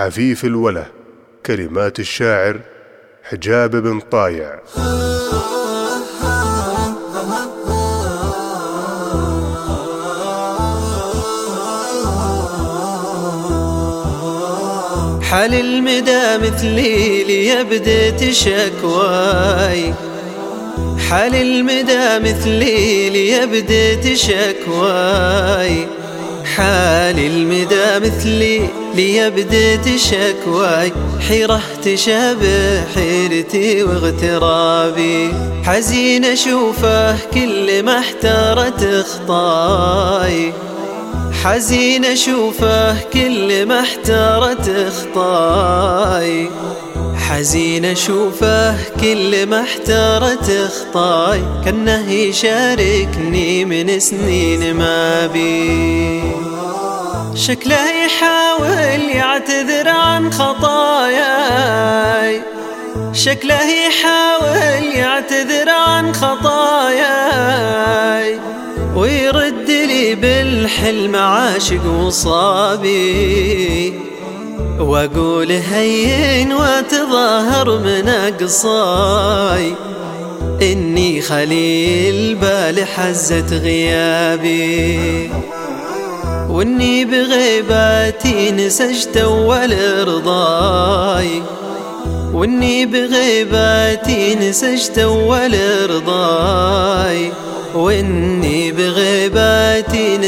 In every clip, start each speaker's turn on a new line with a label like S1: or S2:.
S1: حفيف الوله كلمات الشاعر حجاب بن طايع.
S2: حال المدى مثلي ليبدت شكواي حال المدى مثلي ليبدت شكواي حال المدى مثلي ليبدت شكواي حيرة تشابه حيرتي واغترابي. حزين أشوفه كل ما احتارت خطاي حزين أشوفه كل ما احتارت إخطاي. حزين أشوفه كل ما احتارت إخطاي. كأنه يشاركني من سنين ما بي. شكله يحاول يعتذر عن خطاياي. شكله يحاول يعتذر عن خطاياي. بالحلم عاشق وصابي وأقول هين وأتظاهر من أقصاي. إني خليل بال حزت غيابي وإني بغيباتي نسجت أول رضاي. وإني بغيباتي نسجت أول رضاي. وإني بغيباتي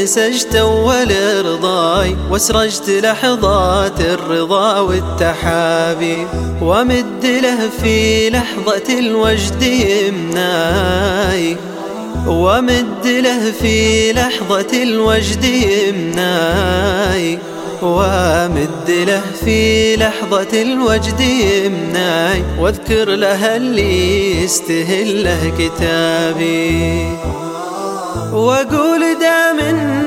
S2: نسجت اول رضاي واسرجت لحظات الرضا والتحابي. ومد له في لحظة الوجد يمناي. ومد له في لحظة الوجد يمناي. وامد له في لحظة الوجد يمناي. واذكر له اللي يستهل له كتابي. وأقول دام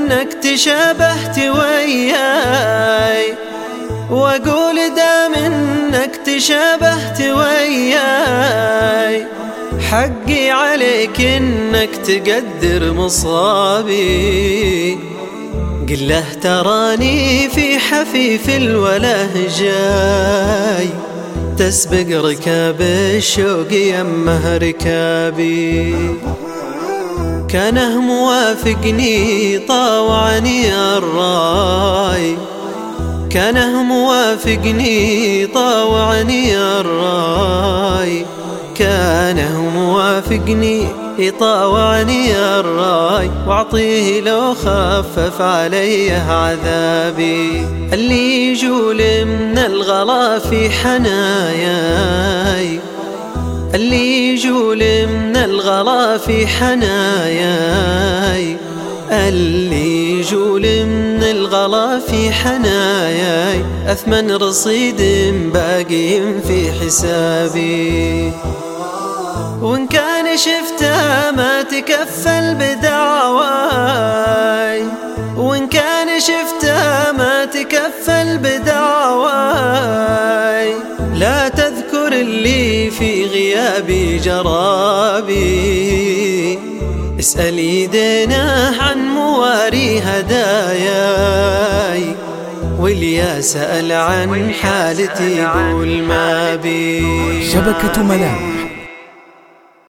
S2: إنك تشابهت وياي وأقول دام إنك تشابهت وياي حقي عليك إنك تقدر مصابي. قل له تراني في حفيف الوله جاي تسبق ركاب الشوق يمه ركابي كانه موافقني طاوعني الرأي. كانه موافقني طاوعني الرأي. كانه موافقني يطاوعني الرأي. واعطيه لو خفف علي عذابي. اللي يجول من الغلا في حناياي. اللي يجول من الغلا في حناياي. اللي يجول من الغلا في حناياي. أثمن رصيد باقي في حسابي. وإن كان شفته ما تكفل بدعواي في غيابي جرابي. اسأل يدينا عن مواري هداياي. واليا سأل عن حالتي يقول ما بي
S3: شبكة ملامح.